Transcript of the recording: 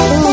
Oh.